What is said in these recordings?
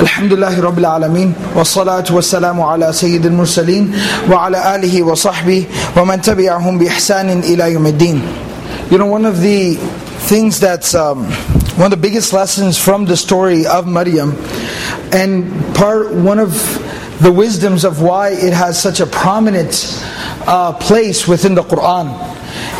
الحمد لله رب العالمين والصلاة والسلام على سيد المرسلين وعلى آله وصحبه ومن تبعهم بإحسان إلى يوم الدين You know, one of the things that's um, one of the biggest lessons from the story of Maryam and part one of the wisdoms of why it has such a prominent uh, place within the Quran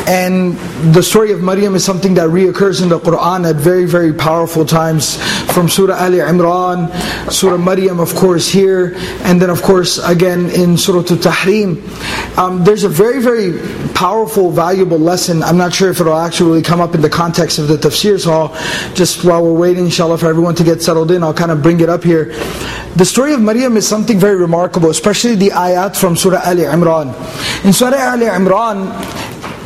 and the story of Maryam is something that reoccurs in the Quran at very, very powerful times from Surah Ali Imran, Surah Maryam, of course, here, and then, of course, again in Surah Al-Tahrim. Um, there's a very, very powerful, valuable lesson. I'm not sure if it'll actually come up in the context of the tafsirs hall. Just while we're waiting, inshallah, for everyone to get settled in, I'll kind of bring it up here. The story of Maryam is something very remarkable, especially the ayat from Surah Ali Imran. In Surah Ali Imran,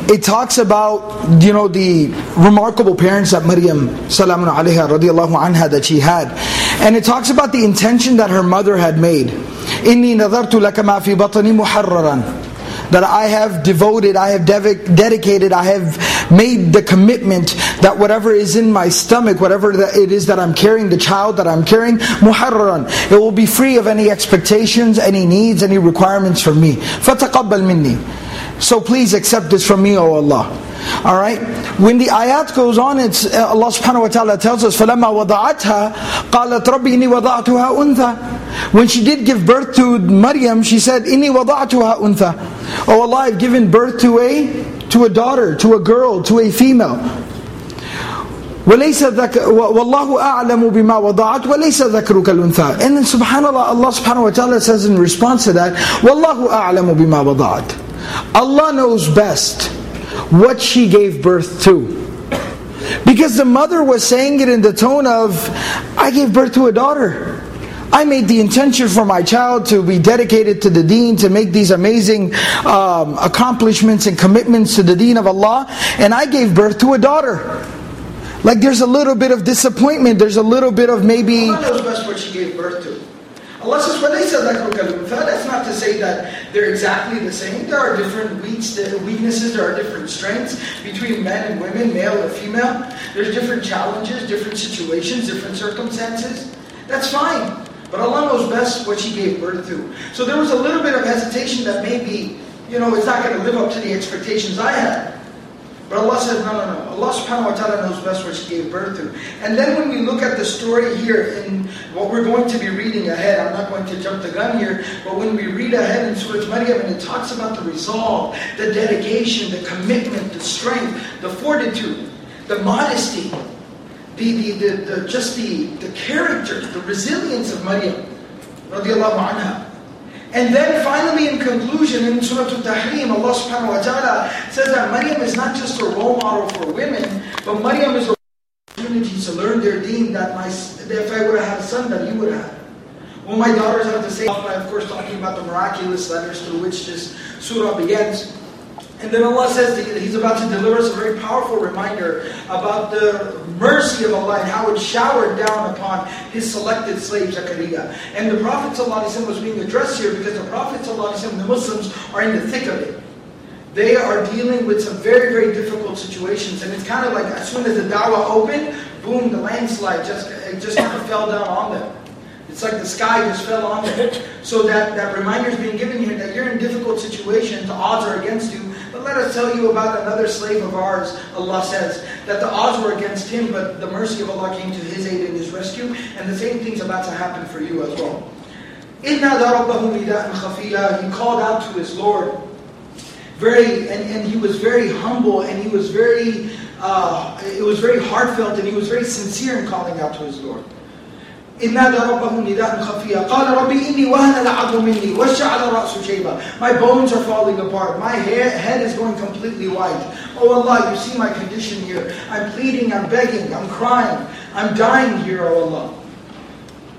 it talks about you know the remarkable parents that Maryam salamun alayha radiallahu anha that she had and it talks about the intention that her mother had made inni nadartu laka ma fi batni muharraran that I have devoted, I have dev- dedicated, I have made the commitment that whatever is in my stomach, whatever that it is that I'm carrying, the child that I'm carrying, muharraran, it will be free of any expectations, any needs, any requirements from me. فَتَقَبَّلْ minni. So please accept this from me, O Allah. Alright? When the ayat goes on, it's uh, Allah subhanahu wa ta'ala tells us, فَلَمَّا وَضَعَتْهَا قَالَتْ رَبِّ إِنِّي وَضَعْتُهَا أُنْثَى When she did give birth to Maryam, she said, إِنِّي وَضَعْتُهَا أُنْثَى Oh Allah, I've given birth to a, to a daughter, to a girl, to a female. وليس ذك والله أعلم بما وضعت وليس ذكرك الأنثى and then subhanallah Allah subhanahu wa ta'ala says in response to that والله أعلم بما وضعت Allah knows best what she gave birth to because the mother was saying it in the tone of I gave birth to a daughter I made the intention for my child to be dedicated to the deen, to make these amazing um, accomplishments and commitments to the deen of Allah, and I gave birth to a daughter. Like there's a little bit of disappointment, there's a little bit of maybe. Allah knows best what she gave birth to. Allah says, said that's not to say that they're exactly the same. There are different weaknesses, there are different strengths between men and women, male or female. There's different challenges, different situations, different circumstances. That's fine. But Allah knows best what she gave birth to. So there was a little bit of hesitation that maybe, you know, it's not going to live up to the expectations I had. But Allah says, no, no, no. Allah subhanahu wa ta'ala knows best what she gave birth to. And then when we look at the story here in what we're going to be reading ahead, I'm not going to jump the gun here, but when we read ahead in Surah Maryam and it talks about the resolve, the dedication, the commitment, the strength, the fortitude, the modesty, the, the, the, the just the, the character, the resilience of Maryam, radiallahu anha. And then finally in conclusion in Surah Al-Tahrim, Allah subhanahu wa ta'ala says that Maryam is not just a role model for women, but Maryam is a opportunity to learn their deen that my, if I would have had a son that you would have. Well, my daughters have to say, of course talking about the miraculous letters through which this surah begins. And then Allah says that He's about to deliver us a very powerful reminder about the mercy of Allah and how it showered down upon His selected slave Zakaria. And the Prophet ﷺ was being addressed here because the Prophet ﷺ, the Muslims, are in the thick of it. They are dealing with some very, very difficult situations. And it's kind of like as soon as the dawah opened, boom, the landslide just, it just kind of fell down on them. It's like the sky just fell on them. So that, that reminder is being given here that you're in difficult situation, the odds are against you. But let us tell you about another slave of ours, Allah says, that the odds were against him, but the mercy of Allah came to his aid and his rescue, and the same thing's about to happen for you as well. He called out to his Lord. Very, and, and he was very humble, and he was very, uh, it was very heartfelt, and he was very sincere in calling out to his Lord. إذ نادى ربه نداء خفيا قال ربي إني وهن العظم مني واشتعل الرأس شيبا My bones are falling apart. My hair, head is going completely white. Oh Allah, you see my condition here. I'm pleading, I'm begging, I'm crying. I'm dying here, oh Allah.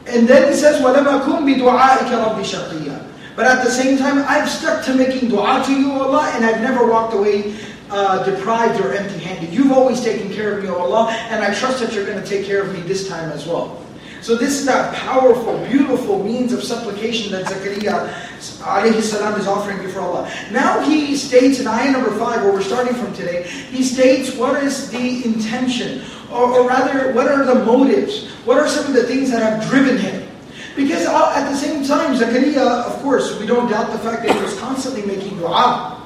And then he says, وَلَمْ أَكُنْ بِدُعَائِكَ رَبِّ شَقِيًّا But at the same time, I've stuck to making dua to you, Allah, and I've never walked away uh, deprived or empty-handed. You've always taken care of me, O Allah, and I trust that you're going to take care of me this time as well. So this is that powerful, beautiful means of supplication that Zakaria alayhi salam is offering before Allah. Now he states in ayah number 5, where we're starting from today, he states what is the intention, or, or rather, what are the motives? What are some of the things that have driven him? Because uh, at the same time, Zakaria, of course, we don't doubt the fact that he was constantly making dua.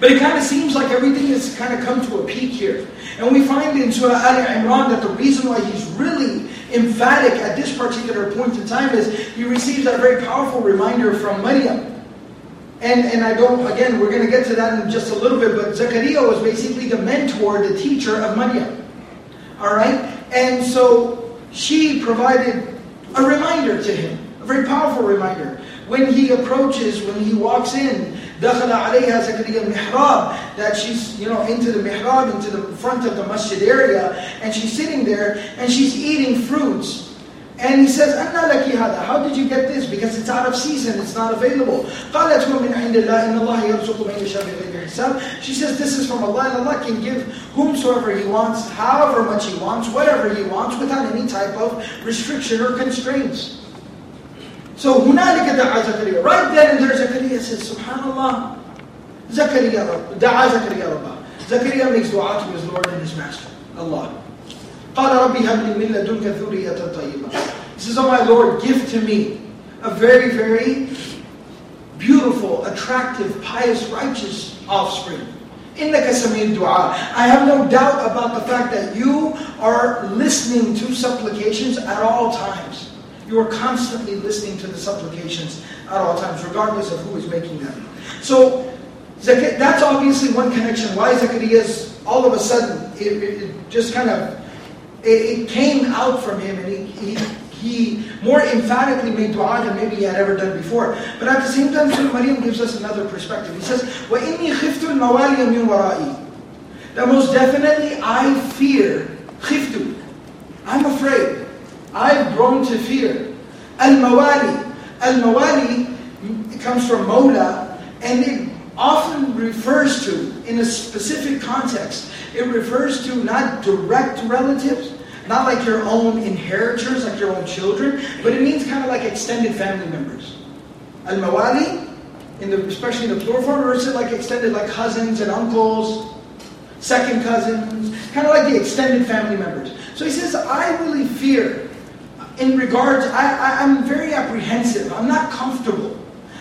But it kind of seems like everything has kind of come to a peak here. And we find in Surah Al Imran that the reason why he's really emphatic at this particular point in time is he receives that very powerful reminder from Maryam. And, and I don't, again, we're going to get to that in just a little bit, but Zakaria was basically the mentor, the teacher of Maryam. All right? And so she provided a reminder to him, a very powerful reminder. When he approaches, when he walks in, دخل عليها زكريا المحراب that she's you know into the mihrab into the front of the masjid area and she's sitting there and she's eating fruits and he says أنا لك هذا how did you get this because it's out of season it's not available قالت هو من عند الله إن الله يرزق من يشاء بغير حساب she says this is from Allah and Allah can give whomsoever he wants however much he wants whatever he wants without any type of restriction or constraints so هنالك دعا زكريا. Right then and there Zakaria says, Subhanallah. Zakaria, دعا زكريا ربه. Zakaria makes dua to his Lord and his Master, Allah. قال ربي هب لي من لدنك ذرية طيبة. He says, Oh my Lord, give to me a very, very beautiful, attractive, pious, righteous offspring. إنك سميع الدعاء. I have no doubt about the fact that you are listening to supplications at all times. You are constantly listening to the supplications at all times, regardless of who is making them. So that's obviously one connection. Why Zacharias, all of a sudden, it, it just kind of, it, it, came out from him and he, he, he more emphatically made dua than maybe he had ever done before. But at the same time, Surah Maryam gives us another perspective. He says, وَإِنِّي خِفْتُ الْمَوَالِيَ مِنْ وَرَائِي That most definitely I fear, خِفْتُ, I'm afraid. I've grown to fear. Al-Mawali. Al-Mawali comes from Mola, and it often refers to, in a specific context, it refers to not direct relatives, not like your own inheritors, like your own children, but it means kind of like extended family members. Al-Mawali, in the, especially in the plural form, or is it like extended like cousins and uncles, second cousins, kind of like the extended family members. So he says, I really fear in regards, I, am very apprehensive. I'm not comfortable.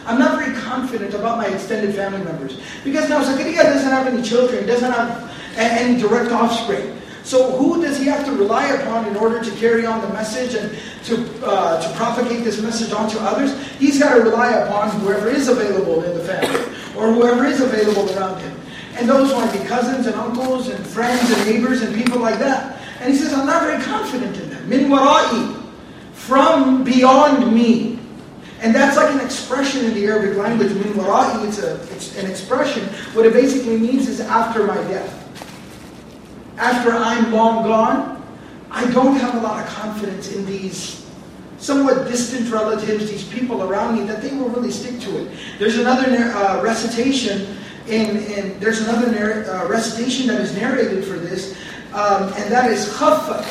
I'm not very confident about my extended family members. Because now Zakaria doesn't have any children, doesn't have any direct offspring. So who does he have to rely upon in order to carry on the message and to, uh, to propagate this message onto others? He's got to rely upon whoever is available in the family or whoever is available around him. And those might be cousins and uncles and friends and neighbors and people like that. And he says, I'm not very confident in them. Min wara'i from beyond me. And that's like an expression in the Arabic language. Min wara'i, it's, a, it's an expression. What it basically means is after my death. After I'm long gone, I don't have a lot of confidence in these somewhat distant relatives, these people around me, that they will really stick to it. There's another uh, recitation in, in, there's another uh, recitation that is narrated for this, um, and that is khaffat.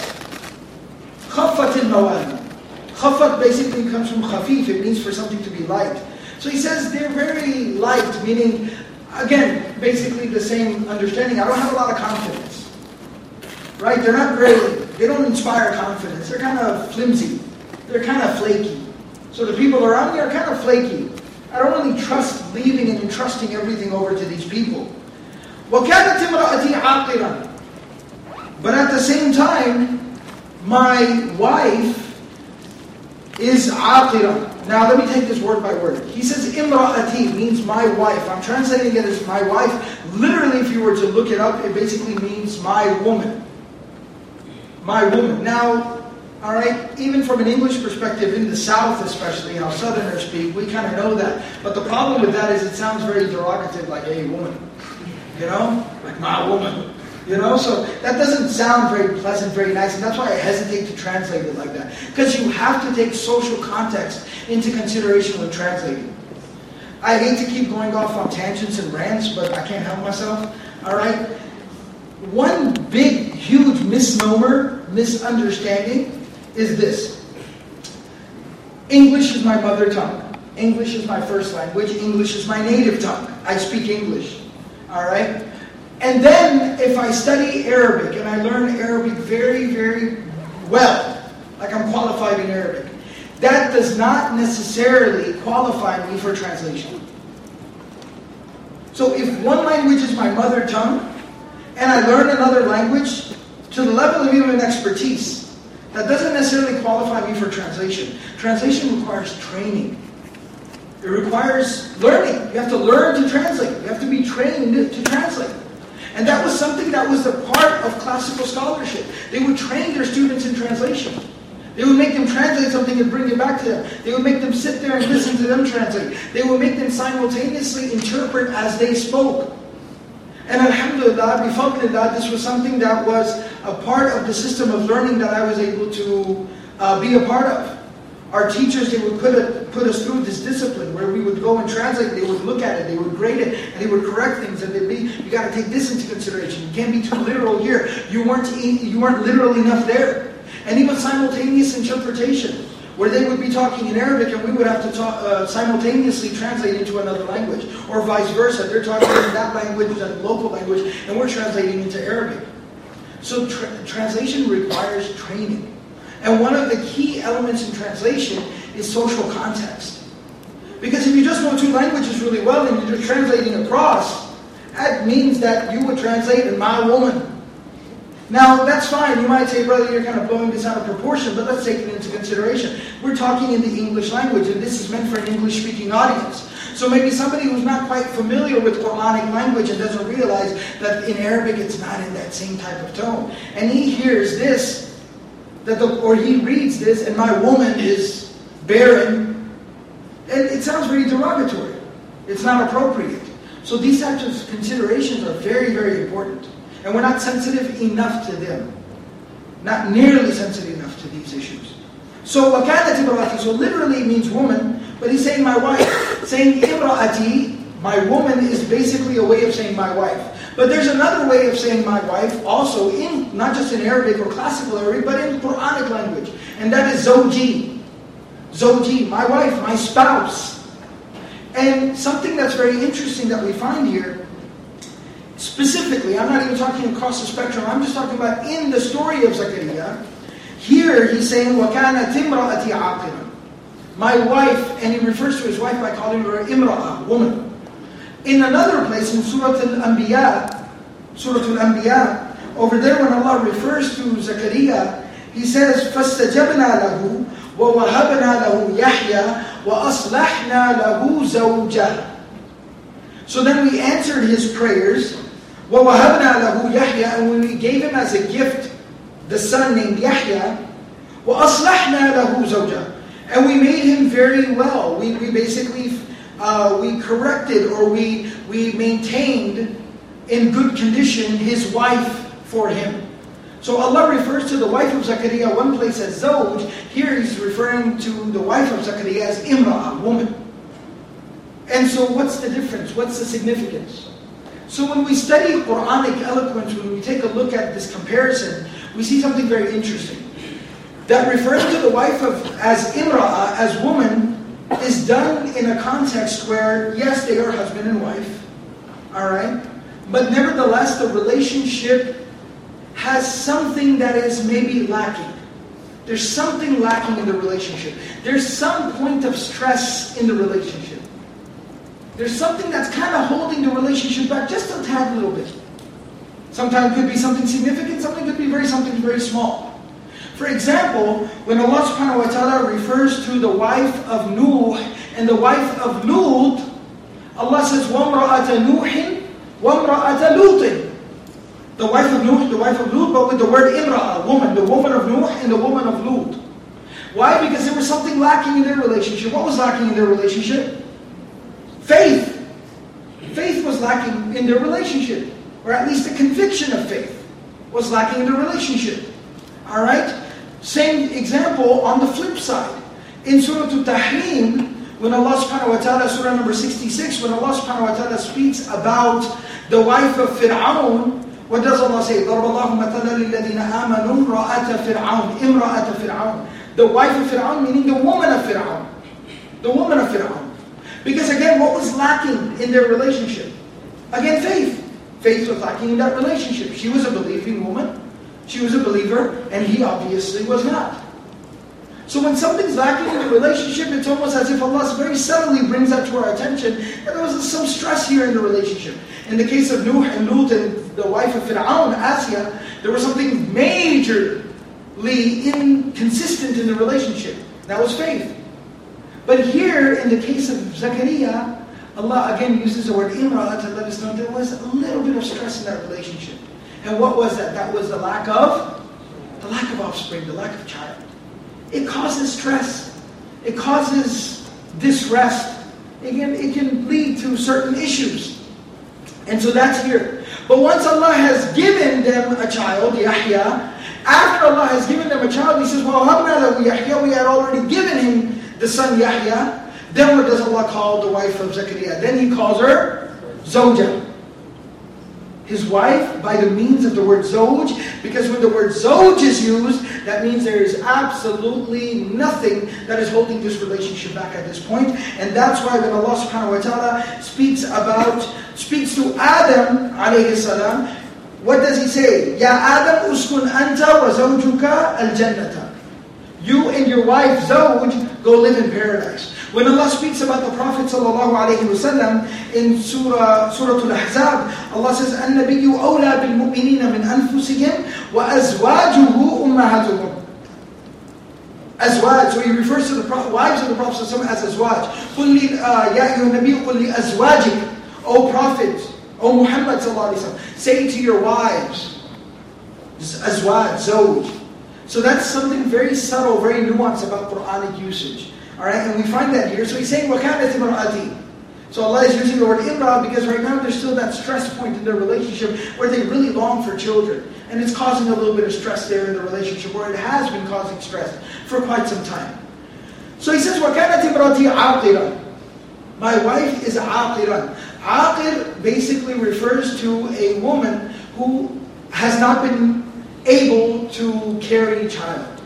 Khaffat al Khafat basically comes from khafif, it means for something to be light. So he says they're very light, meaning, again, basically the same understanding. I don't have a lot of confidence. Right? They're not very, they don't inspire confidence. They're kind of flimsy. They're kind of flaky. So the people around me are kind of flaky. I don't really trust leaving and entrusting everything over to these people. وَكَانَتْ امْرَأَتِي عَاقِرًا But at the same time, my wife is aqira. Now let me take this word by word. He says imra'ati means my wife. I'm translating it as my wife. Literally, if you were to look it up, it basically means my woman. My woman. Now, all right, even from an English perspective, in the South especially, how Southerners speak, we kind of know that. But the problem with that is it sounds very derogative, like, hey, woman. You know? Like, my woman. You know, so that doesn't sound very pleasant, very nice, and that's why I hesitate to translate it like that. Because you have to take social context into consideration when translating. I hate to keep going off on tangents and rants, but I can't help myself. All right? One big, huge misnomer, misunderstanding is this English is my mother tongue. English is my first language. English is my native tongue. I speak English. All right? And then if I study Arabic and I learn Arabic very, very well, like I'm qualified in Arabic, that does not necessarily qualify me for translation. So if one language is my mother tongue and I learn another language to the level of even expertise, that doesn't necessarily qualify me for translation. Translation requires training. It requires learning. You have to learn to translate. You have to be trained to translate. And that was something that was a part of classical scholarship. They would train their students in translation. They would make them translate something and bring it back to them. They would make them sit there and listen to them translate. They would make them simultaneously interpret as they spoke. And alhamdulillah, bifadlillah, this was something that was a part of the system of learning that I was able to uh, be a part of. Our teachers, they would put, it, put us through this discipline where we would go and translate, they would look at it, they would grade it, and they would correct things, and they'd be, you got to take this into consideration. You can't be too literal here. You weren't, you weren't literal enough there. And even simultaneous interpretation, where they would be talking in Arabic and we would have to talk, uh, simultaneously translate into another language, or vice versa. They're talking in that language, that local language, and we're translating into Arabic. So tra- translation requires training. And one of the key elements in translation is social context. Because if you just know two languages really well and you're just translating across, that means that you would translate in my woman now, that's fine. You might say, brother, you're kind of blowing this out of proportion, but let's take it into consideration. We're talking in the English language, and this is meant for an English speaking audience. So maybe somebody who's not quite familiar with Quranic language and doesn't realize that in Arabic it's not in that same type of tone. And he hears this, that the, or he reads this, and my woman is barren, and it sounds very derogatory. It's not appropriate. So these types of considerations are very, very important. And we're not sensitive enough to them. Not nearly sensitive enough to these issues. So وَكَانَتِ imraati, so literally means woman, but he's saying my wife. saying imraati, my woman is basically a way of saying my wife. But there's another way of saying my wife also in not just in Arabic or classical Arabic, but in Quranic language. And that is zawji. Zawji, my wife, my spouse. And something that's very interesting that we find here Specifically, I'm not even talking across the spectrum, I'm just talking about in the story of Zakaria. Here he's saying, وَكَانَتْ إِمْرَأَتِي عَاقِرًا My wife, and he refers to his wife by calling her imra'a, woman. In another place, in Surah Al-Anbiya, Surah Al-Anbiya, over there when Allah refers to Zakaria, He says, فَاسْتَجَبْنَا لَهُ وَوَهَبْنَا لَهُ يَحْيَى وَأَصْلَحْنَا لَهُ زَوْجَهُ So then we answered his prayers وَوَهَبْنَا لَهُ يَحْيَى And when we gave him as a gift the son named Yahya, وَأَصْلَحْنَا لَهُ زَوْجًا And we made him very well. We, we basically, uh, we corrected or we, we maintained in good condition his wife for him. So Allah refers to the wife of Zakaria one place as Zawj. Here he's referring to the wife of Zakaria as Imra'ah, woman. And so what's the difference? What's the significance? So when we study Quranic eloquence, when we take a look at this comparison, we see something very interesting. That referring to the wife of as imra'a, as woman, is done in a context where, yes, they are husband and wife, all right? But nevertheless, the relationship has something that is maybe lacking. There's something lacking in the relationship. There's some point of stress in the relationship. There's something that's kind of holding the relationship back just a tad little bit. Sometimes it could be something significant, something could be very something very small. For example, when Allah subhanahu wa ta'ala refers to the wife of Nuh and the wife of Lut, Allah says, وَامْرَأَةَ نُوحٍ وَامْرَأَةَ لُوطٍ The wife of Nuh, the wife of Lut, but with the word imra'ah, woman, the woman of Nuh and the woman of Lut. Why? Because there was something lacking in their relationship. What was lacking in their relationship? Faith. Faith was lacking in their relationship, or at least a conviction of faith. was lacking in the relationship. All right? Same example on the flip side. In Surah Al-Tahrim, when Allah subhanahu wa ta'ala, Surah number 66, when Allah subhanahu wa ta'ala speaks about the wife of Fir'aun, what does Allah say? ضرب الله مثلا للذين آمنوا امرأة فرعون امرأة فرعون The wife of Fir'aun meaning the woman of Fir'aun. The woman of Fir'aun. Because again, what was lacking in their relationship? Again, faith. Faith was lacking in that relationship. She was a believing woman. She was a believer, and he obviously was not. So when something's lacking in the relationship, it's almost as if Allah very subtly brings that to our attention, and there was some stress here in the relationship. In the case of Nuh and Lut and the wife of Fir'aun, Asya, there was something majorly inconsistent in the relationship. That was faith. But here, in the case of Zakaria, Allah again uses the word imra to let us know there was a little bit of stress in that relationship. And what was that? That was the lack of the lack of offspring, the lack of child. It causes stress. It causes distress. Again, it can lead to certain issues. And so that's here. But once Allah has given them a child, Yahya, after Allah has given them a child, He says, Well, Yahya, we had already given him the son Yahya. Then what does Allah call the wife of Zakaria? Then He calls her Zawja his wife by the means of the word zoj, because when the word zoj is used, that means there is absolutely nothing that is holding this relationship back at this point. And that's why when Allah subhanahu wa ta'ala speaks about, speaks to Adam alayhi salam, what does he say? Ya Adam uskun anta wa zawjuka al jannata. You and your wife Zawj go live in paradise. When Allah speaks about the Prophet ﷺ in Surah, Surah Al-Ahzab, Allah says, النبي أولى بالمؤمنين من أنفسهم وأزواجه أمهاتهم. Azwaj, so he refers to the wives of the Prophet ﷺ as Azwaj. قل لي, uh, يا أيها النبي قل لأزواجك, O Prophet, O Muhammad ﷺ, say to your wives, Azwaj, Zawj. So that's something very subtle, very nuanced about Quranic usage. All right, and we find that here. So he's saying, وَكَانَتْ إِمْرَأَتِي so Allah is using the word imra because right now there's still that stress point in their relationship where they really long for children. And it's causing a little bit of stress there in the relationship where it has been causing stress for quite some time. So he says, وَكَانَتْ إِمْرَأَتِي عَاقِرًا My wife is عَاقِرًا. Aqir basically refers to a woman who has not been able to carry a child.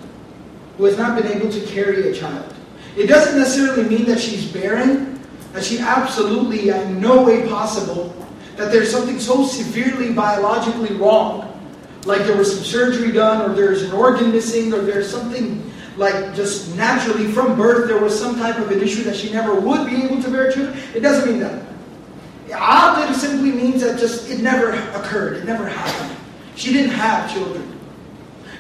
Who has not been able to carry a child. It doesn't necessarily mean that she's barren, that she absolutely, in no way possible, that there's something so severely biologically wrong, like there was some surgery done, or there's an organ missing, or there's something like just naturally from birth there was some type of an issue that she never would be able to bear children. It doesn't mean that. Aqir simply means that just it never occurred, it never happened. She didn't have children.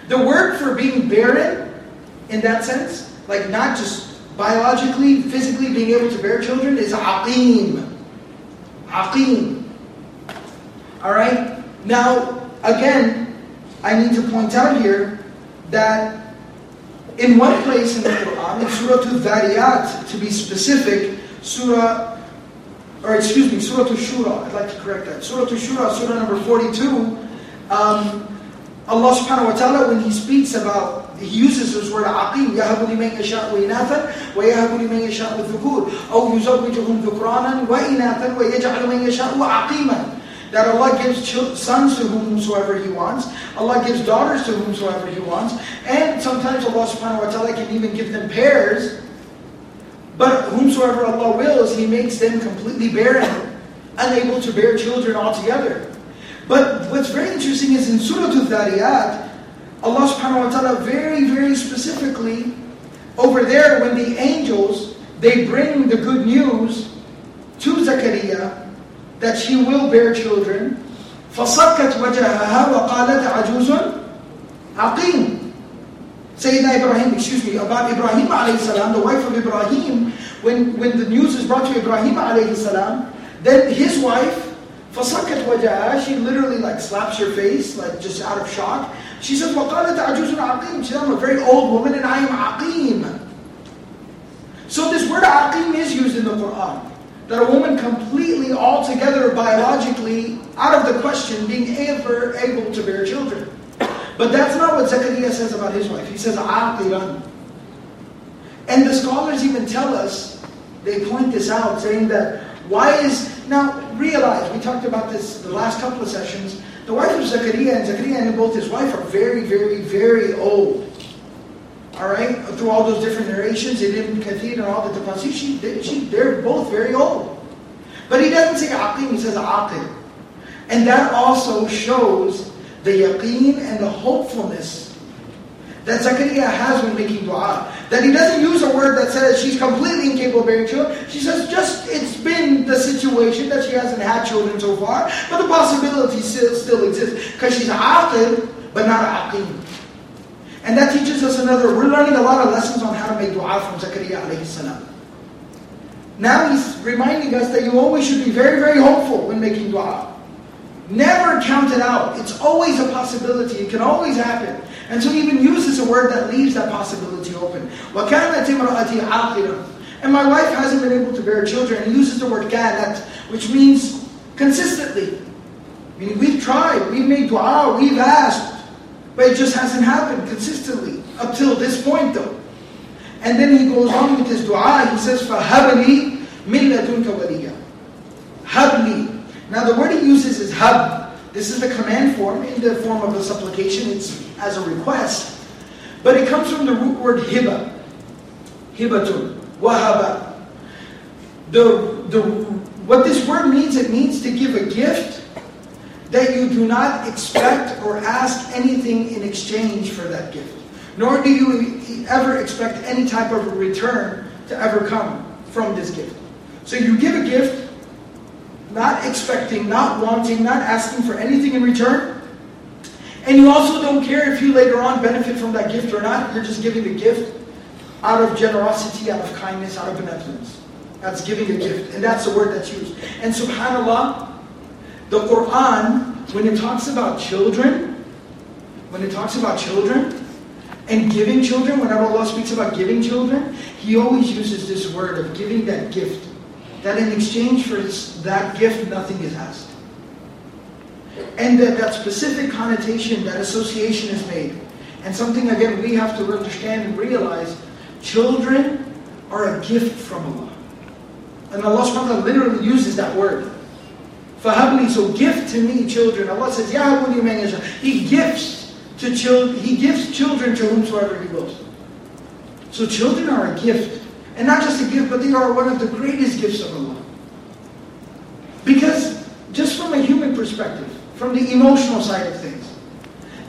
The word for being barren, in that sense, like not just biologically, physically being able to bear children is aqim. Aqim. Alright? Now, again, I need to point out here that in one place in the Quran, in Surah Al-Dhariyat, to be specific, Surah, or excuse me, Surah Al-Shura, I'd like to correct that. Surah Al-Shura, Surah number 42, um, Allah subhanahu wa ta'ala, when He speaks about he uses this word عقيم يهب لمن يشاء إناثا ويهب لمن يشاء الذكور أو يزوجهم ذكرانا وإناثا ويجعل من يشاء عقيما that Allah gives sons to whomsoever He wants, Allah gives daughters to whomsoever He wants, and sometimes Allah subhanahu wa ta'ala can even give them pairs, but whomsoever Allah wills, He makes them completely barren, unable to bear children altogether. But what's very interesting is in Surah Al-Dhariyat, Allah subhanahu wa ta'ala very, very specifically, over there when the angels, they bring the good news to Zakaria that she will bear children. فَصَكَّتْ وَجَهَهَا وَقَالَتْ عَجُوزٌ عَقِيمٌ Sayyidina Ibrahim, excuse me, about Ibrahim alayhi salam, the wife of Ibrahim, when, when the news is brought to Ibrahim alayhi salam, then his wife, فَصَكَّتْ وَجَهَهَا, she literally like slaps her face, like just out of shock. She says, وَقَالَتْ عَجُوزٌ عَقِيمٌ She said, I'm a very old woman and I am aqim. So this word aqim is used in the Quran. That a woman completely, altogether, biologically, out of the question, being ever able to bear children. But that's not what Zakaria says about his wife. He says, aqiran. And the scholars even tell us, they point this out, saying that why is, now realize, we talked about this the last couple of sessions, the wife of Zakaria and Zakaria and both his wife are very, very, very old. Alright? Through all those different narrations, Ibn Kathir and all the tafsir, she, they, she, they're both very old. But he doesn't say aqim, he says aqir. And that also shows the yaqeen and the hopefulness that Zakaria has when making dua. That he doesn't use a word that says she's completely incapable of bearing children. She says just it's been the situation that she hasn't had children so far, but the possibility still, still exists. Because she's aqir, but not aqim. And that teaches us another, we're learning a lot of lessons on how to make dua from Zakaria alayhi salam. Now he's reminding us that you always should be very, very hopeful when making dua. Never count it out. It's always a possibility. It can always happen. And so he even uses a word that leaves that possibility open. وَكَانَتْ إِمْرَأَتِي عَاقِرًا And my wife hasn't been able to bear children. And he uses the word kanat, which means consistently. Meaning we've tried, we've made dua, we've asked, but it just hasn't happened consistently up till this point though. And then he goes on with his dua, he says, فَهَبْلِي مِنْ لَدُنْكَ وَلِيًّا Habli. Now the word he uses is hab. this is the command form in the form of a supplication. It's as a request. But it comes from the root word hiba. Hibatun. Wahaba. The, the, what this word means, it means to give a gift that you do not expect or ask anything in exchange for that gift. Nor do you ever expect any type of return to ever come from this gift. So you give a gift, not expecting, not wanting, not asking for anything in return. And you also don't care if you later on benefit from that gift or not. You're just giving the gift out of generosity, out of kindness, out of benevolence. That's giving a gift. And that's the word that's used. And subhanAllah, the Quran, when it talks about children, when it talks about children, and giving children, whenever Allah speaks about giving children, He always uses this word of giving that gift that in exchange for that gift, nothing is asked. And that, that specific connotation, that association is made. And something, again, we have to understand and realize children are a gift from Allah. And Allah subhanahu wa ta'ala literally uses that word. Fahabli, so gift to me children. Allah says, Yahabuni you manage." He gives to children, he gives children to whomsoever he wills. So children are a gift. And not just a gift, but they are one of the greatest gifts of Allah. Because just from a human perspective, from the emotional side of things,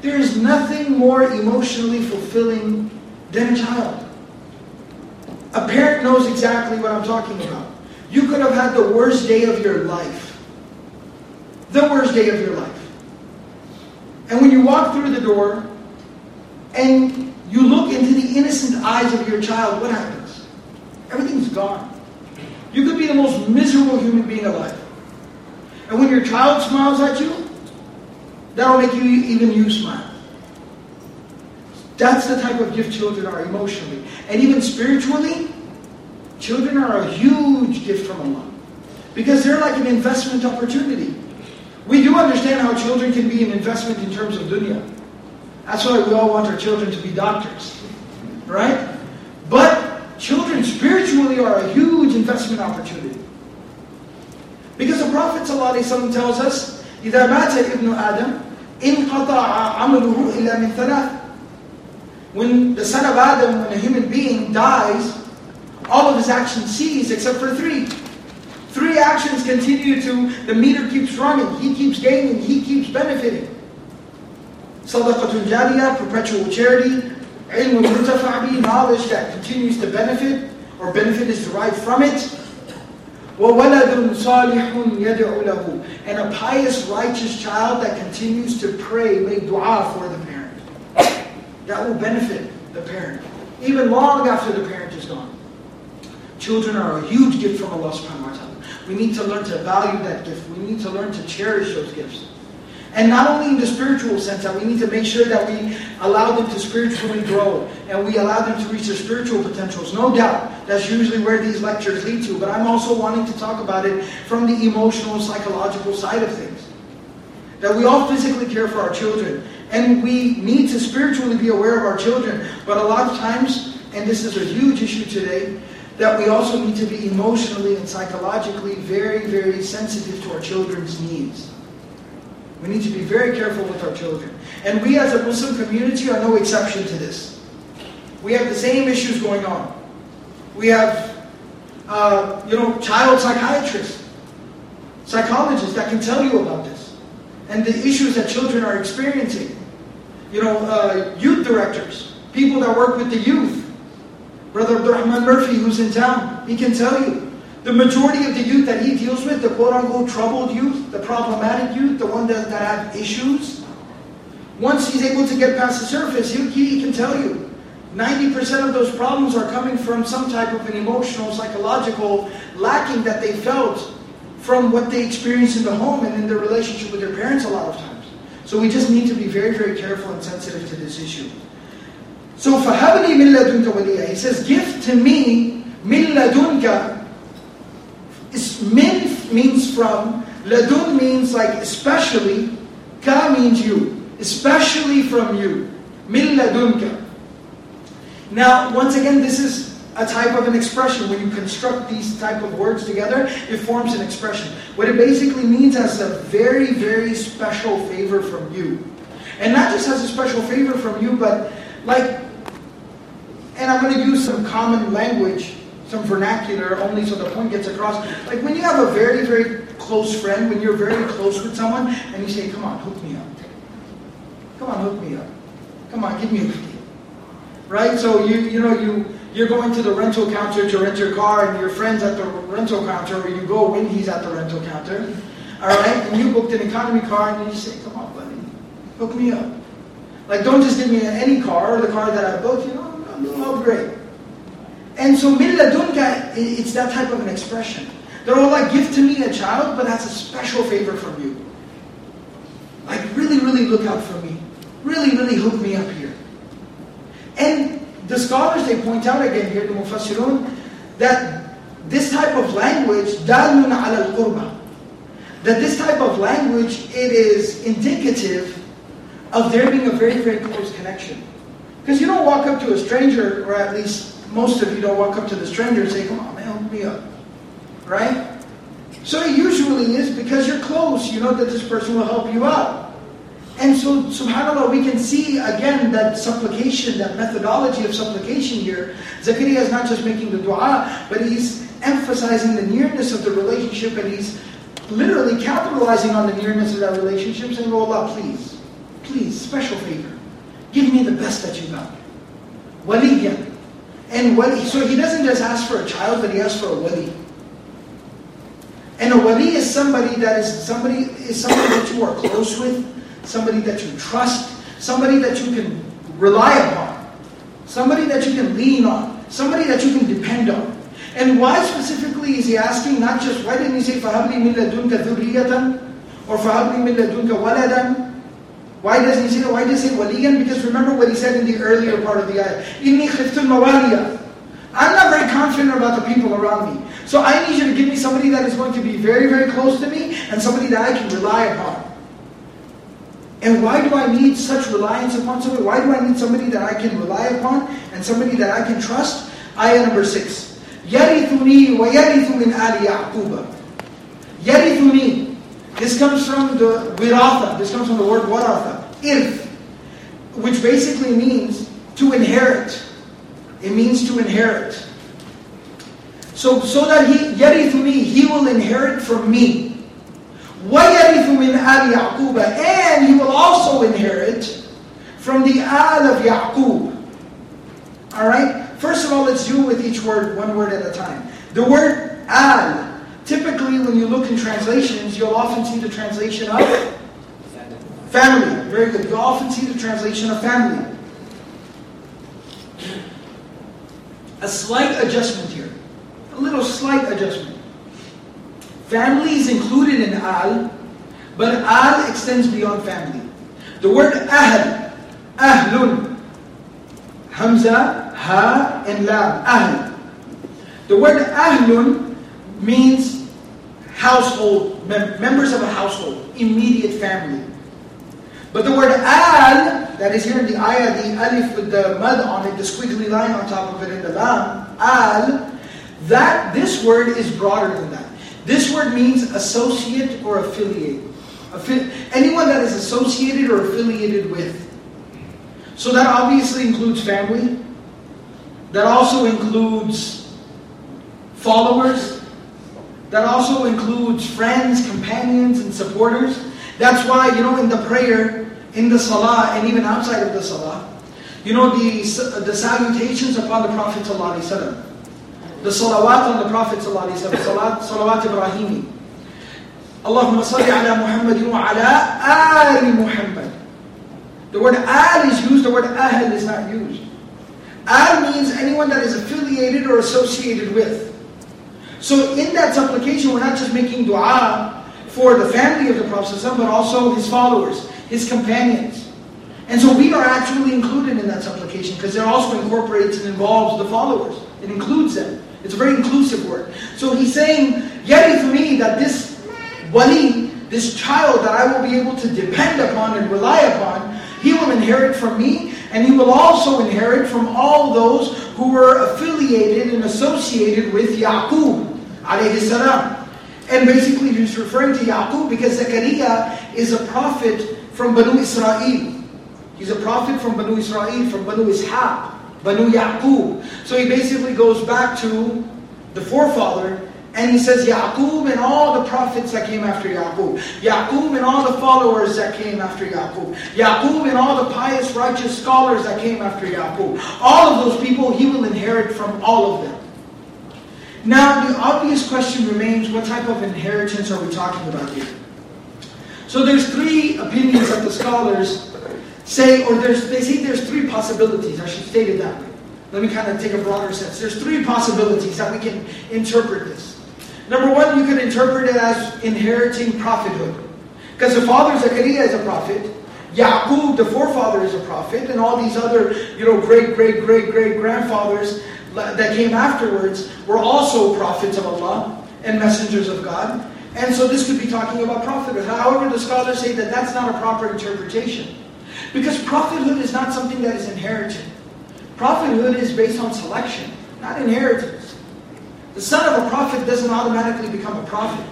there is nothing more emotionally fulfilling than a child. A parent knows exactly what I'm talking about. You could have had the worst day of your life. The worst day of your life. And when you walk through the door and you look into the innocent eyes of your child, what happens? Everything's gone. You could be the most miserable human being alive. And when your child smiles at you, that'll make you even you smile. That's the type of gift children are emotionally. And even spiritually, children are a huge gift from Allah. Because they're like an investment opportunity. We do understand how children can be an investment in terms of dunya. That's why we all want our children to be doctors. Right? But children spiritually are a huge investment opportunity. Because the Prophet ﷺ tells us, إِذَا مَاتَ ابْنُ آدَمْ انقطع عمله إلا من ثلاث. When the son of Adam, when a human being dies, all of his actions cease except for three. Three actions continue to, the meter keeps running, he keeps gaining, he keeps benefiting. Sadaqatul jariyah, perpetual charity, ilm murtafa'i, knowledge that continues to benefit, or benefit is derived from it. وَوَلَدٌ صَالِحٌ يَدْعُ لَهُ And a pious, righteous child that continues to pray, make dua for the parent. That will benefit the parent, even long after the parent is gone. Children are a huge gift from Allah subhanahu wa ta'ala. We need to learn to value that gift. We need to learn to cherish those gifts. And not only in the spiritual sense, that we need to make sure that we allow them to spiritually grow and we allow them to reach their spiritual potentials. No doubt, that's usually where these lectures lead to. But I'm also wanting to talk about it from the emotional, and psychological side of things. That we all physically care for our children. And we need to spiritually be aware of our children. But a lot of times, and this is a huge issue today, that we also need to be emotionally and psychologically very, very sensitive to our children's needs. We need to be very careful with our children. And we as a Muslim community are no exception to this. We have the same issues going on. We have, uh, you know, child psychiatrists, psychologists that can tell you about this and the issues that children are experiencing. You know, uh, youth directors, people that work with the youth. Brother Abdurrahman Murphy, who's in town, he can tell you. The majority of the youth that he deals with, the quote unquote troubled youth, the problematic youth, the one that, that have issues, once he's able to get past the surface, he, he can tell you 90% of those problems are coming from some type of an emotional, psychological lacking that they felt from what they experienced in the home and in their relationship with their parents a lot of times. So we just need to be very, very careful and sensitive to this issue. So فَهَبْلِي مِن لَدُنْكَ وَلِيًّا He says, give to me مِن لَدُنْكَ Min means from, ladun means like especially, ka means you, especially from you. Min ladunka. Now, once again, this is a type of an expression. When you construct these type of words together, it forms an expression. What it basically means as a very, very special favor from you. And not just as a special favor from you, but like, and I'm going to use some common language, some vernacular, only so the point gets across. Like when you have a very, very close friend, when you're very close with someone, and you say, come on, hook me up. Come on, hook me up. Come on, give me a right? So you you know you you're going to the rental counter to rent your car, and your friend's at the rental counter, or you go when he's at the rental counter, all right? And you booked an economy car, and you say, "Come on, buddy, hook me up." Like, don't just give me any car or the car that I booked. You know, a little upgrade. And so min ladunka, it's that type of an expression. They're all like, give to me a child, but that's a special favor from you. Like, really, really look out for me. Really, really hook me up here. The scholars, they point out again here, the Mufassirun, that this type of language, dalun al that this type of language, it is indicative of there being a very, very close connection. Because you don't walk up to a stranger, or at least most of you don't walk up to the stranger and say, come on, man, hook me up. Right? So it usually is because you're close, you know that this person will help you out. And so, subhanAllah, we can see again that supplication, that methodology of supplication here. Zakaria is not just making the dua, but he's emphasizing the nearness of the relationship and he's literally capitalizing on the nearness of that relationship, saying, Oh Allah, please, please, special favor. Give me the best that you got. Waliyan. And wali, so he doesn't just ask for a child, but he asks for a wali. And a wali is somebody that is somebody is somebody that you are close with, somebody that you trust, somebody that you can rely upon, somebody that you can lean on, somebody that you can depend on. And why specifically is he asking? Not just, why didn't he say, فَهَبْلِي مِن لَدُنْكَ ذُرِّيَّةً Or فَهَبْلِي مِن لَدُنْكَ وَلَدًا Why doesn't he say that? Why does he say waliyan? Because remember what he said in the earlier part of the ayah. إِنِّي خِفْتُ الْمَوَالِيَ I'm not very confident about the people around me. So I need you to give me somebody that is going to be very, very close to me and somebody that I can rely upon. And why do I need such reliance upon somebody? Why do I need somebody that I can rely upon and somebody that I can trust? Ayah number six. يَرِثُنِي وَيَرِثُ مِنْ آلِ يَعْقُوبَ يَرِثُنِي This comes from the wiratha. This comes from the word waratha. Irth. Which basically means to inherit. It means to inherit. So, so that he, يَرِثُنِي, he will inherit from me. وَيَرِثُ مِنْ آلِ يَعْقُوبَ And he will also inherit from the al of Ya'qub. Alright? First of all, let's deal with each word one word at a time. The word al, typically when you look in translations, you'll often see the translation of family. Very good. You'll often see the translation of family. A slight adjustment here. A little slight adjustment. Family is included in al, but al extends beyond family. The word ahl, ahlun, hamza, ha, and lam, ahl. The word ahlun means household, mem members of a household, immediate family. But the word al, that is here in the ayah, the alif with the madd on it, the squiggly line on top of it in the lam, al, that, this word is broader than that. This word means associate or affiliate. Affi- anyone that is associated or affiliated with. So that obviously includes family. That also includes followers. That also includes friends, companions, and supporters. That's why, you know, in the prayer, in the salah, and even outside of the salah, you know, the, the salutations upon the Prophet ﷺ, the salawat on the Prophet ﷺ, salat, salawat Ibrahimi. Allahumma salli ala Muhammadin wa ala ali Muhammad. The word al is used, the word ahl is not used. Al means anyone that is affiliated or associated with. So in that supplication, we're not just making dua for the family of the Prophet but also his followers, his companions. And so we are actually included in that supplication because it also incorporates and involves the followers. It includes them. It's a very inclusive word. So he's saying, Yet for me that this wali, this child that I will be able to depend upon and rely upon, he will inherit from me, and he will also inherit from all those who were affiliated and associated with Yaqub, alayhi salam. And basically he's referring to Yaqub because Zakaria is a prophet from Banu Israel. He's a prophet from Banu Israel, from Banu Ishaq, Banu Yaqub. So he basically goes back to the forefather and he says Yaqub and all the prophets that came after Yaqub. Yaqub and all the followers that came after Yaqub. Yaqub and all the pious, righteous scholars that came after Yaqub. All of those people, he will inherit from all of them. Now, the obvious question remains, what type of inheritance are we talking about here? So there's three opinions that the scholars say, or there's, they say there's three possibilities. I should state it that way. Let me kind of take a broader sense. There's three possibilities that we can interpret this. Number one, you can interpret it as inheriting prophethood. Because the father Zechariah is a prophet, Yaqub, the forefather, is a prophet, and all these other, you know, great, great, great, great grandfathers that came afterwards were also prophets of Allah and messengers of God. And so this could be talking about prophethood. However, the scholars say that that's not a proper interpretation. Because prophethood is not something that is inherited. Prophethood is based on selection, not inheritance. The son of a prophet doesn't automatically become a prophet.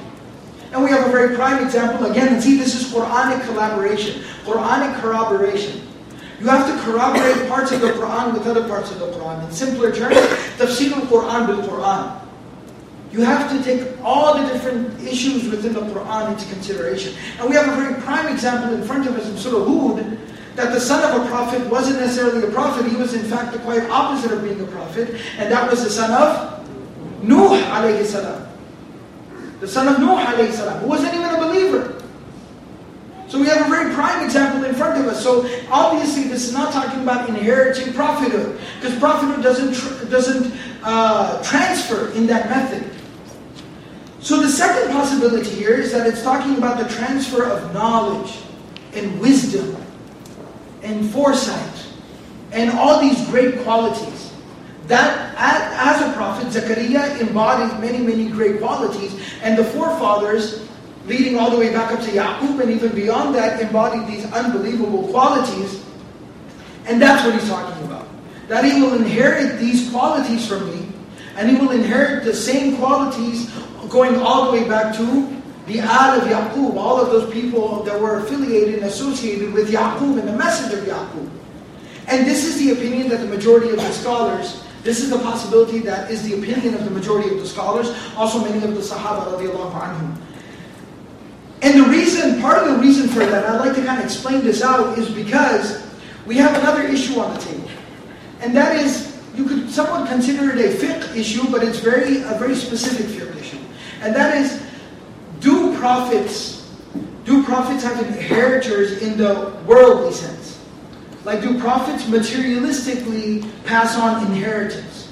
And we have a very prime example. Again, and see, this is Quranic collaboration, Quranic corroboration. You have to corroborate parts of the Quran with other parts of the Quran. In simpler terms, tafsir al-Quran bil-Quran. You have to take all the different issues within the Quran into consideration. And we have a very prime example in front of us in Surah Hud, that the son of a prophet wasn't necessarily a prophet, he was in fact the quite opposite of being a prophet, and that was the son of Nuh alayhi salam. The son of Nuh alayhi salam, who wasn't even a believer. So we have a very prime example in front of us. So obviously this is not talking about inheriting prophethood, because prophethood doesn't, tr- doesn't uh, transfer in that method. So the second possibility here is that it's talking about the transfer of knowledge and wisdom and foresight and all these great qualities. That as a prophet, Zechariah embodied many, many great qualities, and the forefathers, leading all the way back up to Yaqub and even beyond that, embodied these unbelievable qualities. And that's what he's talking about. That he will inherit these qualities from me, and he will inherit the same qualities going all the way back to the Al of Yaqub, all of those people that were affiliated and associated with Yaqub and the message of Yaqub. And this is the opinion that the majority of the scholars, this is the possibility that is the opinion of the majority of the scholars, also many of the Sahaba radiallahu. And the reason, part of the reason for that, I'd like to kind of explain this out, is because we have another issue on the table. And that is, you could somewhat consider it a fiqh issue, but it's very a very specific fiqh issue. And that is, do prophets, do prophets have inheritors in the worldly sense? Like do prophets materialistically pass on inheritance?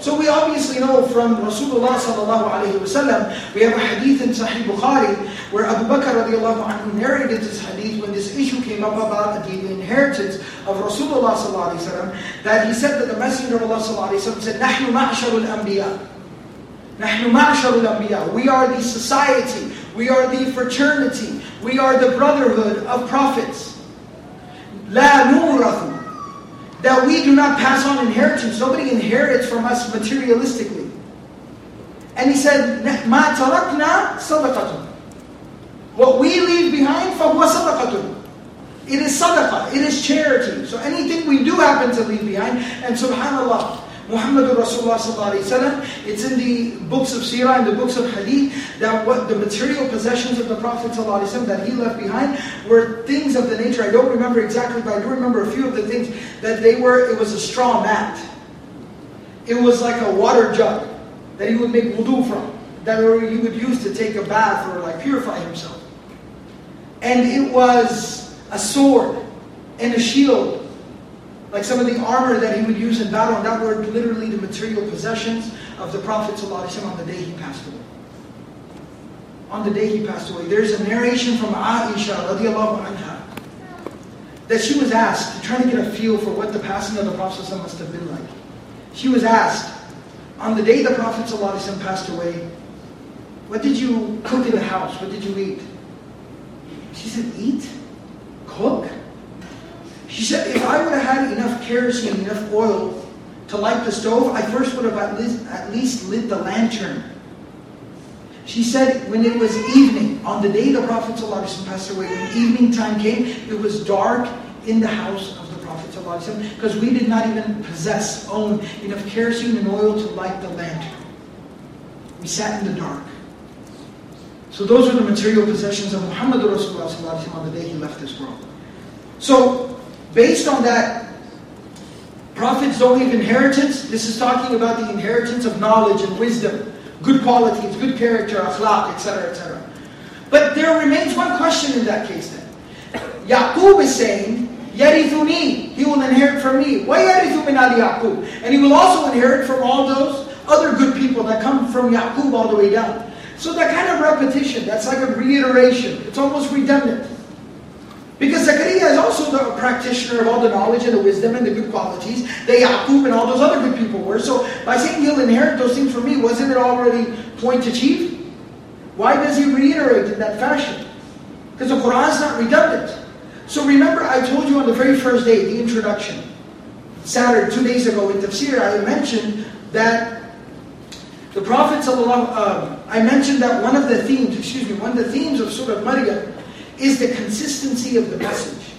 So we obviously know from Rasulullah sallallahu alayhi wasallam, we have a hadith in Sahih Bukhari where Abu Bakr radiallahu anhu narrated this hadith when this issue came up about the inheritance of Rasulullah sallallahu alayhi wasallam, that he said that the Messenger of Allah sallallahu alayhi wasallam said, نحن معشر الأنبياء نحن معشر الأنبياء We are the society, we are the fraternity, we are the brotherhood of prophets. لا نورث that we do not pass on inheritance. Nobody inherits from us materialistically. And he said, ما تركنا صدقة. What we leave behind فهو صدقة. It is sadaqah, it is charity. So anything we do happen to leave behind, and subhanAllah, Muhammadur Rasulullah sallallahu it's in the books of Sirah and the books of Hadith, that what the material possessions of the Prophet sallallahu that he left behind were things of the nature, I don't remember exactly, but I do remember a few of the things, that they were, it was a straw mat. It was like a water jug that he would make wudu from, that he would use to take a bath or like purify himself. And it was a sword and a shield, like some of the armor that he would use in battle, and that were literally the material possessions of the Prophet ﷺ on the day he passed away. On the day he passed away. There's a narration from Aisha radiallahu anha that she was asked, trying to get a feel for what the passing of the Prophet ﷺ must have been like. She was asked, on the day the Prophet ﷺ passed away, what did you cook in the house? What did you eat? She said, eat? cook? She said, if I would have had enough kerosene, enough oil to light the stove, I first would have at least, at least lit the lantern. She said when it was evening, on the day the Prophet ﷺ passed away, when evening time came, it was dark in the house of the Prophet ﷺ because we did not even possess, own enough kerosene and oil to light the lantern. We sat in the dark. So those are the material possessions of Muhammad Rasulullah on the day he left this world. So based on that, prophets don't leave inheritance. This is talking about the inheritance of knowledge and wisdom, good qualities, good character, akhlaq, etc., etc. But there remains one question in that case then. Yaqub is saying, Yarithuni, he will inherit from me. وَيَرِثُ مِنْ آلِ Yaqub. And he will also inherit from all those other good people that come from Yaqub all the way down. So that kind of repetition, that's like a reiteration. It's almost redundant. Because Zakaria is also the practitioner of all the knowledge and the wisdom and the good qualities that Yaqub and all those other good people were. So by saying he'll inherit those things from me, wasn't it already point achieved? Why does he reiterate in that fashion? Because the Quran is not redundant. So remember, I told you on the very first day, the introduction, Saturday, two days ago in Tafsir, I mentioned that the Prophet um, I mentioned that one of the themes, excuse me, one of the themes of Surah Maryam is the consistency of the message.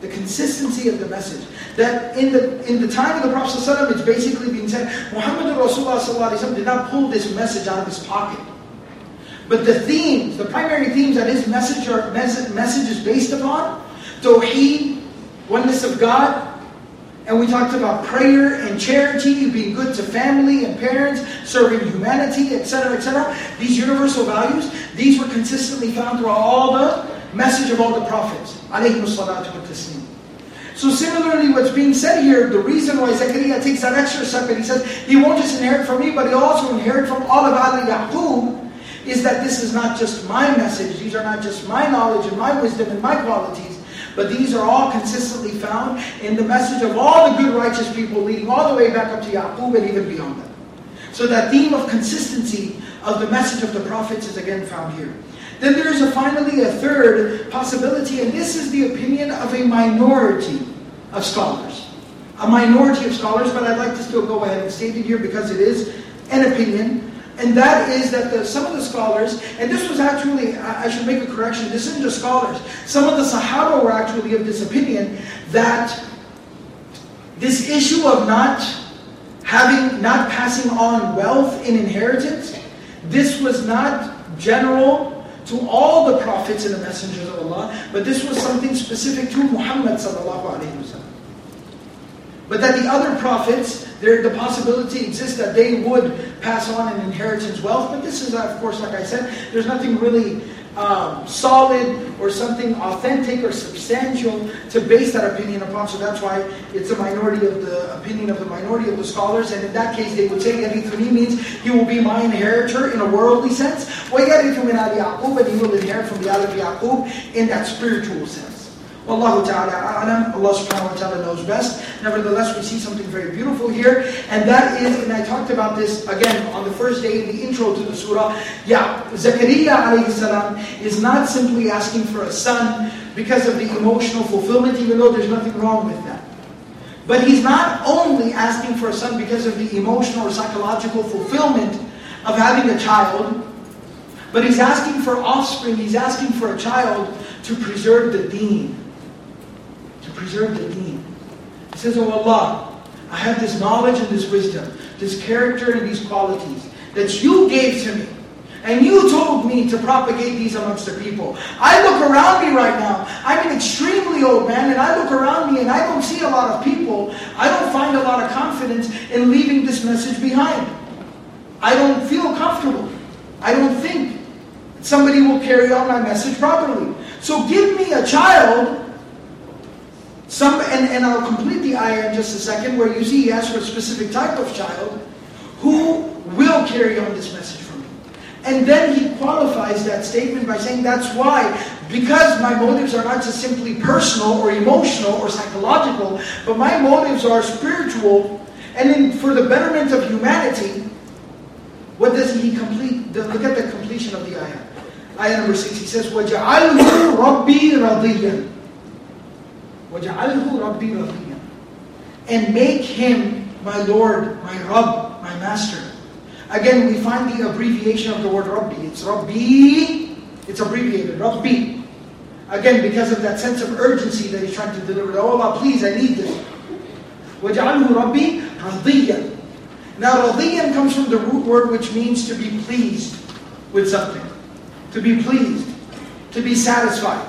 The consistency of the message. That in the in the time of the Prophet it's basically being said, Muhammad Rasulullah did not pull this message out of his pocket. But the themes, the primary themes that his message, or, message is based upon, Tawheed, oneness of God, and we talked about prayer and charity, being good to family and parents, serving humanity, etc., etc. These universal values, these were consistently found throughout all the message of all the prophets. So similarly, what's being said here, the reason why Zechariah takes that extra step and he says, he won't just inherit from me, but he'll also inherit from all of Ali Yaqub, is that this is not just my message, these are not just my knowledge and my wisdom and my qualities, but these are all consistently found in the message of all the good righteous people leading all the way back up to Yaqub and even beyond that. So that theme of consistency of the message of the prophets is again found here. Then there is a, finally a third possibility, and this is the opinion of a minority of scholars. A minority of scholars, but I'd like to still go ahead and state it here because it is an opinion and that is that the, some of the scholars, and this was actually, I should make a correction, this isn't just scholars. Some of the Sahaba were actually of this opinion that this issue of not having, not passing on wealth in inheritance, this was not general to all the prophets and the messengers of Allah, but this was something specific to Muhammad sallallahu alaihi wasallam. But that the other prophets, there the possibility exists that they would pass on an inheritance wealth. But this is, of course, like I said, there's nothing really um, solid or something authentic or substantial to base that opinion upon. So that's why it's a minority of the opinion of the minority of the scholars. And in that case, they would say Yarithuni means he will be my inheritor in a worldly sense. وَيَرِثُ مِنْ آلِ يَعْقُوبَ And he will inherit from the Al of Yaqub in that spiritual sense. Wallahu ta'ala a'lam. Allah subhanahu wa ta'ala knows best. Nevertheless, we see something very beautiful here. And that is, and I talked about this again on the first day in the intro to the surah. Yeah, Zakaria alayhi salam is not simply asking for a son because of the emotional fulfillment, even though there's nothing wrong with that. But he's not only asking for a son because of the emotional or psychological fulfillment of having a child, but he's asking for offspring, he's asking for a child to preserve the deen. Preserve the deen. He says, Oh Allah, I have this knowledge and this wisdom, this character and these qualities that you gave to me. And you told me to propagate these amongst the people. I look around me right now. I'm an extremely old man, and I look around me and I don't see a lot of people. I don't find a lot of confidence in leaving this message behind. I don't feel comfortable. I don't think somebody will carry on my message properly. So give me a child. Some and, and I'll complete the ayah in just a second, where you see he asks for a specific type of child who will carry on this message for me. And then he qualifies that statement by saying that's why, because my motives are not just simply personal or emotional or psychological, but my motives are spiritual and in, for the betterment of humanity, what does he complete? The, look at the completion of the ayah. Ayah number 6, he says, وَجَعَلْهُ رَبِّي رَضِيًّا وَجَعَلْهُ رَبِّي رَضِيًّا And make him my Lord, my Rabb, my Master. Again, we find the abbreviation of the word Rabbi. It's Rabbi, it's abbreviated, Rabbi. Again, because of that sense of urgency that he's trying to deliver. Oh Allah, please, I need this. وَجَعَلْهُ رَبِّي رَضِيًّا Now, radiyan comes from the root word which means to be pleased with something. To be pleased. To be satisfied.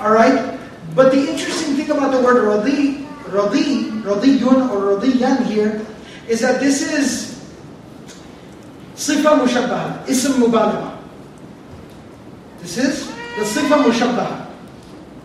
Alright? But the interesting thing about the word radi, radi, radiyun or radiyan here, is that this is sifa mushabbaha, ism mubalagha. This is the sifa mushabbaha.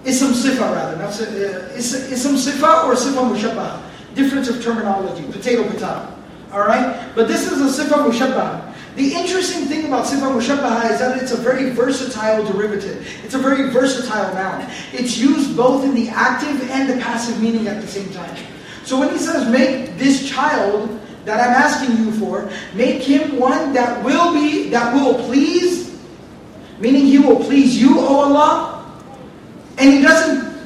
Ism sifa rather, not uh, ism sifa or sifa mushabbaha. Difference of terminology, potato potato. Alright? But this is a sifa mushabbaha. The interesting thing about sifa mushabbaha is that it's a very versatile derivative. It's a very versatile noun. It's used both in the active and the passive meaning at the same time. So when he says, make this child that I'm asking you for, make him one that will be, that will please, meaning he will please you, O Allah. And he doesn't,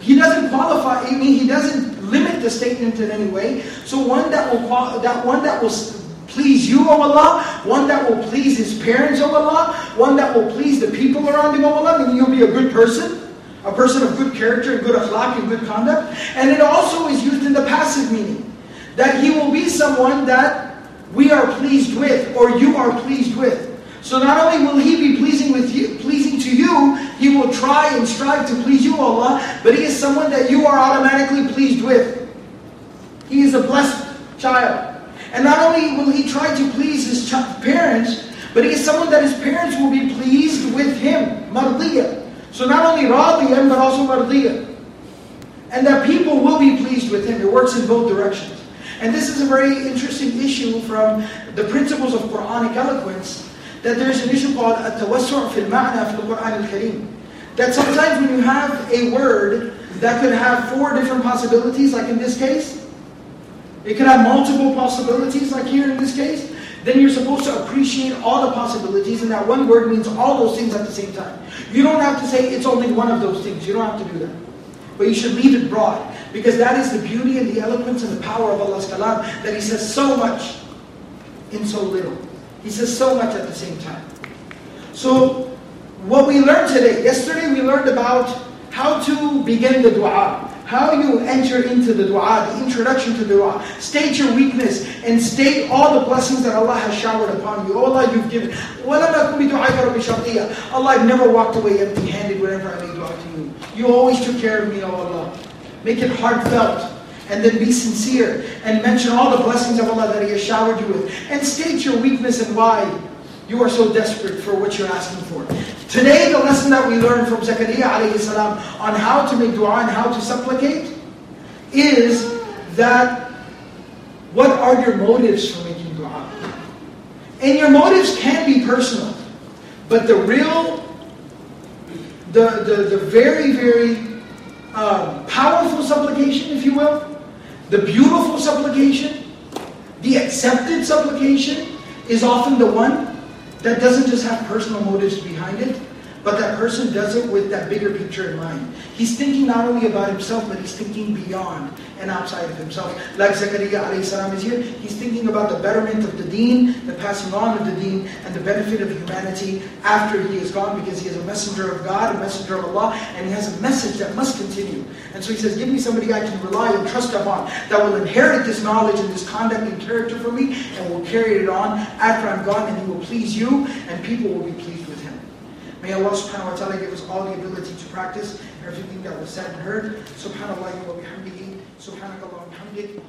he doesn't qualify, I mean, he doesn't limit the statement in any way. So one that will, that one that will please you, O Allah, one that will please his parents, O Allah, one that will please the people around him, O Allah, meaning you'll be a good person, a person of good character and good akhlaq and good conduct. And it also is used in the passive meaning, that he will be someone that we are pleased with, or you are pleased with. So not only will he be pleasing with you, pleasing to you, he will try and strive to please you, Allah, but he is someone that you are automatically pleased with. He is a blessed child. And not only will he try to please his parents, but he is someone that his parents will be pleased with him. Mardiya. So not only radiyan, but also mardiya. And that people will be pleased with him. It works in both directions. And this is a very interesting issue from the principles of Quranic eloquence, that there's an issue called التوسع في المعنى في القرآن الكريم. That sometimes when you have a word that could have four different possibilities, like in this case, it could have multiple possibilities, like here in this case. Then you're supposed to appreciate all the possibilities, and that one word means all those things at the same time. You don't have to say it's only one of those things. You don't have to do that. But you should leave it broad, because that is the beauty and the eloquence and the power of Allah's kalam, that He says so much in so little. He says so much at the same time. So, what we learned today, yesterday we learned about how to begin the dua. How you enter into the dua, the introduction to the dua. State your weakness and state all the blessings that Allah has showered upon you. Oh Allah, you've given. Allah, I've never walked away empty-handed whenever I made dua to you. You always took care of me, oh Allah. Make it heartfelt and then be sincere and mention all the blessings of Allah that He has showered you with. And state your weakness and why you are so desperate for what you're asking for. Today, the lesson that we learned from alayhi salam on how to make dua and how to supplicate is that what are your motives for making dua? And your motives can be personal, but the real, the, the, the very, very um, powerful supplication, if you will, the beautiful supplication, the accepted supplication is often the one that doesn't just have personal motives behind it, But that person does it with that bigger picture in mind. He's thinking not only about himself, but he's thinking beyond and outside of himself. Like alayhi salam is here, he's thinking about the betterment of the deen, the passing on of the deen, and the benefit of humanity after he is gone because he is a messenger of God, a messenger of Allah, and he has a message that must continue. And so he says, give me somebody I can rely and trust upon that will inherit this knowledge and this conduct and character for me and will carry it on after I'm gone and he will please you and people will be pleased. May Allah subhanahu wa ta'ala give us all the ability to practice everything that was said and heard. Subhanallah wa bihamdihi. Subhanakallah wa bihamdik.